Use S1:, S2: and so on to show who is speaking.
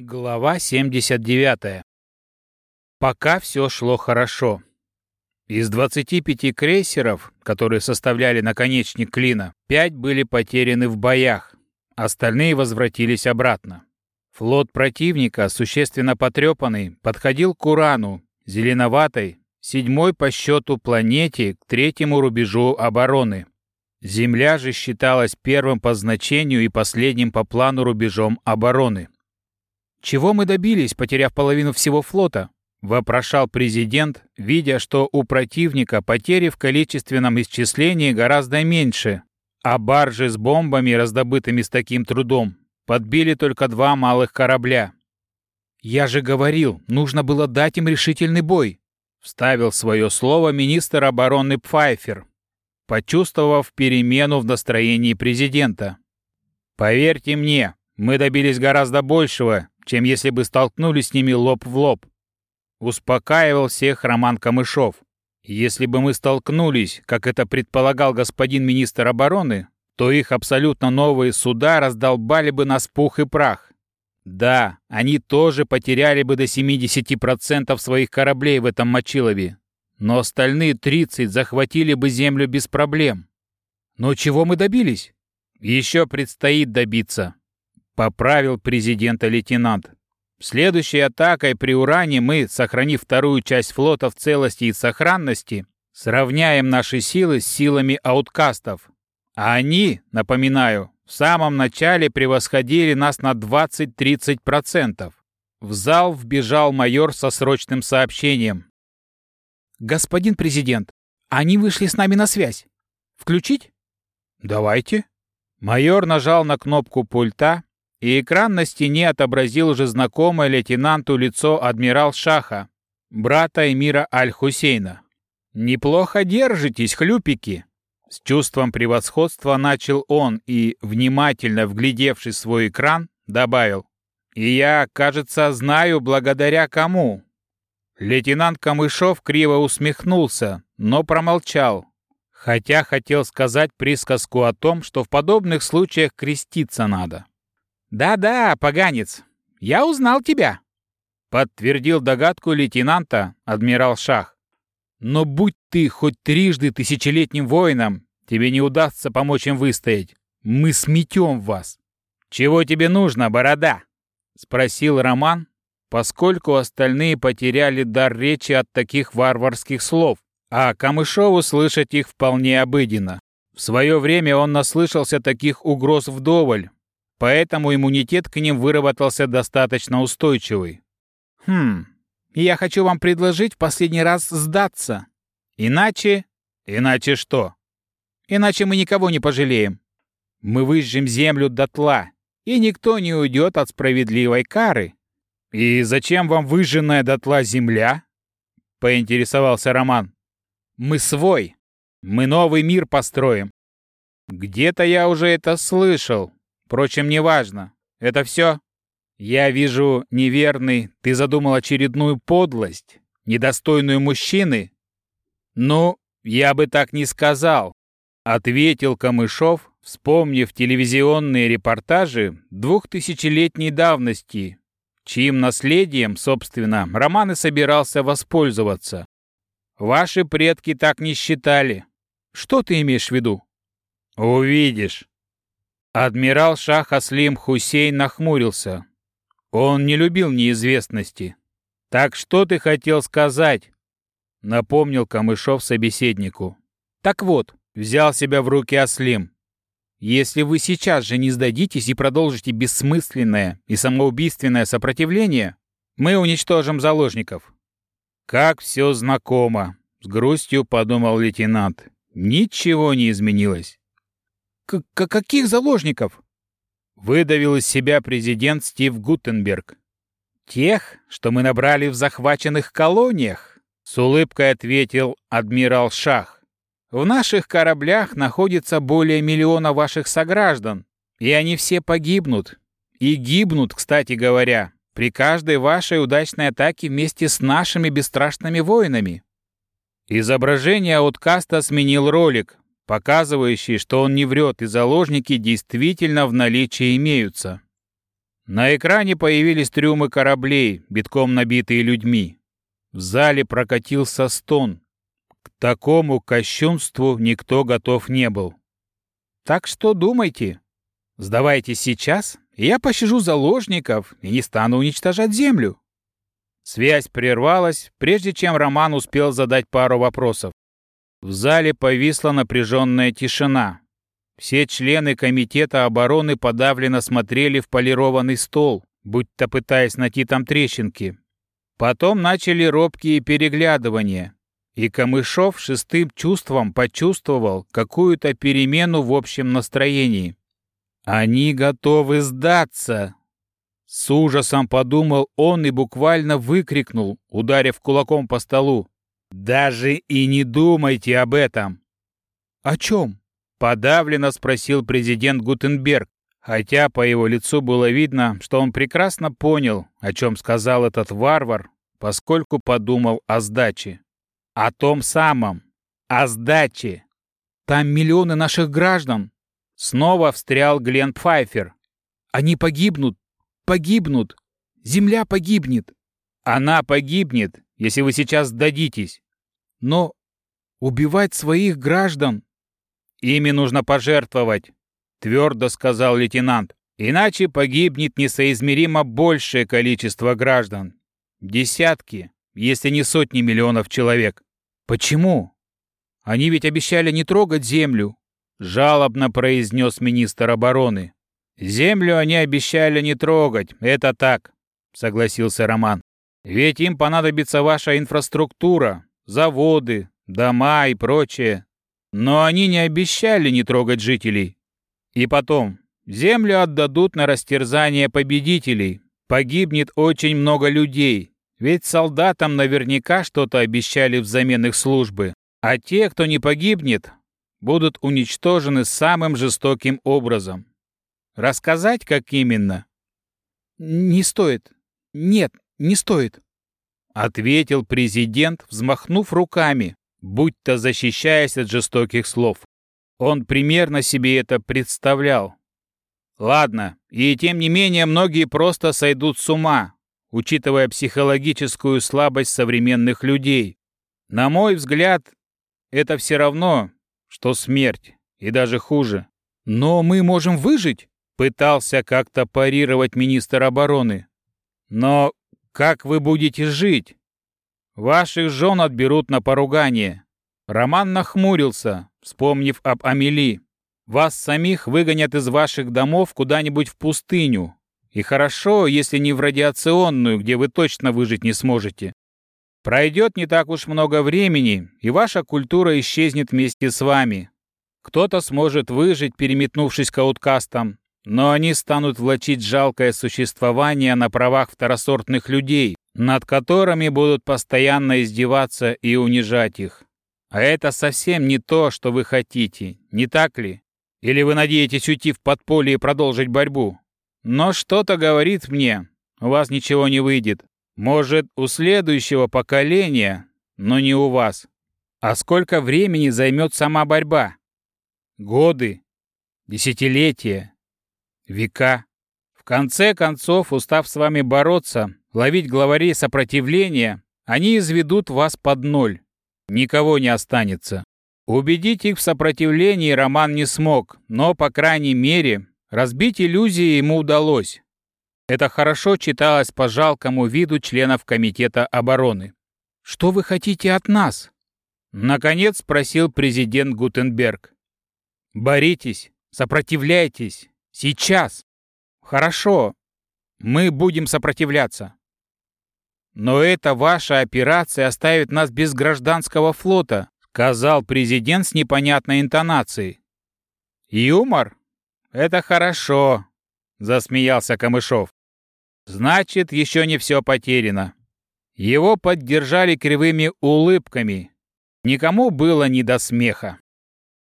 S1: Глава 79. Пока все шло хорошо. Из 25 крейсеров, которые составляли наконечник клина, 5 были потеряны в боях, остальные возвратились обратно. Флот противника, существенно потрепанный, подходил к Урану, зеленоватой, седьмой по счету планете, к третьему рубежу обороны. Земля же считалась первым по значению и последним по плану рубежом обороны. «Чего мы добились, потеряв половину всего флота?» — вопрошал президент, видя, что у противника потери в количественном исчислении гораздо меньше, а баржи с бомбами, раздобытыми с таким трудом, подбили только два малых корабля. «Я же говорил, нужно было дать им решительный бой», — вставил свое слово министр обороны Пфайфер, почувствовав перемену в настроении президента. «Поверьте мне, мы добились гораздо большего, чем если бы столкнулись с ними лоб в лоб. Успокаивал всех Роман Камышов. Если бы мы столкнулись, как это предполагал господин министр обороны, то их абсолютно новые суда раздолбали бы нас пух и прах. Да, они тоже потеряли бы до 70% своих кораблей в этом Мочилове, но остальные 30 захватили бы землю без проблем. Но чего мы добились? Еще предстоит добиться. Поправил президента лейтенант. Следующей атакой при Уране мы, сохранив вторую часть флота в целости и сохранности, сравняем наши силы с силами ауткастов. А они, напоминаю, в самом начале превосходили нас на 20-30%. В зал вбежал майор со срочным сообщением. «Господин президент, они вышли с нами на связь. Включить?» «Давайте». Майор нажал на кнопку пульта, и экран на стене отобразил уже знакомое лейтенанту лицо адмирал Шаха, брата эмира Аль-Хусейна. «Неплохо держитесь, хлюпики!» С чувством превосходства начал он и, внимательно вглядевшись в свой экран, добавил. «И я, кажется, знаю, благодаря кому». Лейтенант Камышов криво усмехнулся, но промолчал, хотя хотел сказать присказку о том, что в подобных случаях креститься надо. «Да-да, поганец, я узнал тебя», — подтвердил догадку лейтенанта адмирал Шах. «Но будь ты хоть трижды тысячелетним воином, тебе не удастся помочь им выстоять. Мы сметем вас». «Чего тебе нужно, борода?» — спросил Роман, поскольку остальные потеряли дар речи от таких варварских слов, а Камышову слышать их вполне обыденно. В свое время он наслышался таких угроз вдоволь, поэтому иммунитет к ним выработался достаточно устойчивый. Хм, я хочу вам предложить в последний раз сдаться. Иначе... Иначе что? Иначе мы никого не пожалеем. Мы выжжем землю дотла, и никто не уйдет от справедливой кары. И зачем вам выжженная дотла земля? Поинтересовался Роман. Мы свой. Мы новый мир построим. Где-то я уже это слышал, Впрочем, неважно. Это все? Я вижу, неверный, ты задумал очередную подлость, недостойную мужчины? Ну, я бы так не сказал, ответил Камышов, вспомнив телевизионные репортажи двухтысячелетней давности, чьим наследием, собственно, Роман и собирался воспользоваться. Ваши предки так не считали. Что ты имеешь в виду? Увидишь. Адмирал Шах Аслим Хусейн нахмурился. Он не любил неизвестности. «Так что ты хотел сказать?» — напомнил Камышов собеседнику. «Так вот», — взял себя в руки Аслим. «Если вы сейчас же не сдадитесь и продолжите бессмысленное и самоубийственное сопротивление, мы уничтожим заложников». «Как все знакомо», — с грустью подумал лейтенант. «Ничего не изменилось». К «Каких заложников?» Выдавил из себя президент Стив Гутенберг. «Тех, что мы набрали в захваченных колониях», — с улыбкой ответил адмирал Шах. «В наших кораблях находится более миллиона ваших сограждан, и они все погибнут. И гибнут, кстати говоря, при каждой вашей удачной атаке вместе с нашими бесстрашными воинами». Изображение ауткаста сменил ролик, показывающий, что он не врет и заложники действительно в наличии имеются. На экране появились трюмы кораблей, битком набитые людьми. В зале прокатился стон. К такому кощунству никто готов не был. «Так что думайте. Сдавайтесь сейчас, и я пощажу заложников и не стану уничтожать землю». Связь прервалась, прежде чем Роман успел задать пару вопросов. В зале повисла напряженная тишина. Все члены Комитета обороны подавленно смотрели в полированный стол, будто пытаясь найти там трещинки. Потом начали робкие переглядывания, и Камышов шестым чувством почувствовал какую-то перемену в общем настроении. «Они готовы сдаться!» С ужасом подумал он и буквально выкрикнул, ударив кулаком по столу. «Даже и не думайте об этом!» «О чем?» — подавленно спросил президент Гутенберг, хотя по его лицу было видно, что он прекрасно понял, о чем сказал этот варвар, поскольку подумал о сдаче. О том самом, о сдаче. Там миллионы наших граждан. Снова встрял Глен Пфайфер. Они погибнут, погибнут. Земля погибнет. Она погибнет, если вы сейчас сдадитесь. Но убивать своих граждан... Ими нужно пожертвовать, твердо сказал лейтенант. Иначе погибнет несоизмеримо большее количество граждан. Десятки, если не сотни миллионов человек. Почему? Они ведь обещали не трогать землю, жалобно произнес министр обороны. Землю они обещали не трогать, это так, согласился Роман. Ведь им понадобится ваша инфраструктура, заводы, дома и прочее. Но они не обещали не трогать жителей. И потом, землю отдадут на растерзание победителей. Погибнет очень много людей. Ведь солдатам наверняка что-то обещали взамен их службы. А те, кто не погибнет, будут уничтожены самым жестоким образом. Рассказать, как именно? «Не стоит. Нет, не стоит», — ответил президент, взмахнув руками, будто защищаясь от жестоких слов. Он примерно себе это представлял. Ладно, и тем не менее многие просто сойдут с ума, учитывая психологическую слабость современных людей. На мой взгляд, это все равно, что смерть, и даже хуже. Но мы можем выжить, пытался как-то парировать министр обороны. Но как вы будете жить? Ваших жен отберут на поругание. Роман нахмурился, вспомнив об Амели. Вас самих выгонят из ваших домов куда-нибудь в пустыню. И хорошо, если не в радиационную, где вы точно выжить не сможете. Пройдет не так уж много времени, и ваша культура исчезнет вместе с вами. Кто-то сможет выжить, переметнувшись к ауткастам, но они станут влачить жалкое существование на правах второсортных людей, над которыми будут постоянно издеваться и унижать их. А это совсем не то, что вы хотите, не так ли? Или вы надеетесь уйти в подполье и продолжить борьбу? Но что-то говорит мне, у вас ничего не выйдет. Может, у следующего поколения, но не у вас. А сколько времени займет сама борьба? Годы, десятилетия, века. В конце концов, устав с вами бороться, ловить главарей сопротивления, они изведут вас под ноль. Никого не останется. Убедить их в сопротивлении Роман не смог, но, по крайней мере, разбить иллюзии ему удалось. Это хорошо читалось по жалкому виду членов Комитета обороны. «Что вы хотите от нас?» Наконец спросил президент Гутенберг. «Боритесь, сопротивляйтесь, сейчас!» «Хорошо, мы будем сопротивляться. Но эта ваша операция оставит нас без гражданского флота, сказал президент с непонятной интонацией. Юмор? Это хорошо, засмеялся Камышов. Значит, еще не все потеряно. Его поддержали кривыми улыбками. Никому было не до смеха.